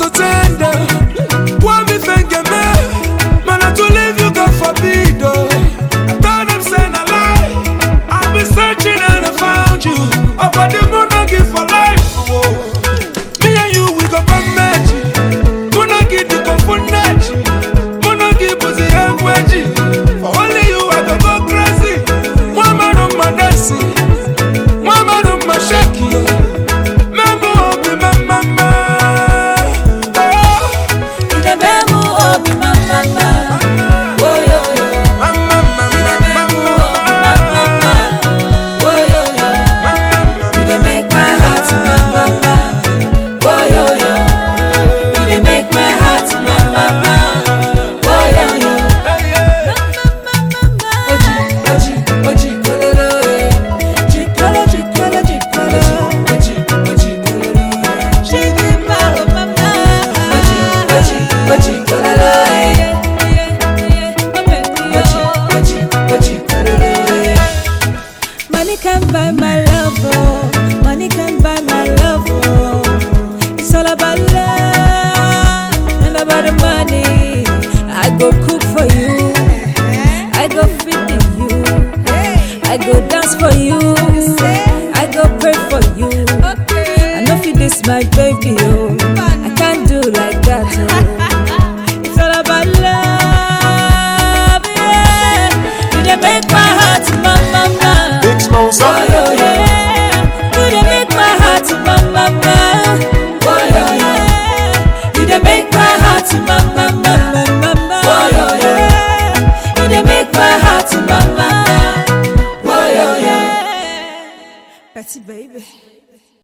so tell Money can't buy my love, oh. Money can't buy my love, oh. It's all about love and about the money. I go cook for you. I go feed you. I go dance for you. baby.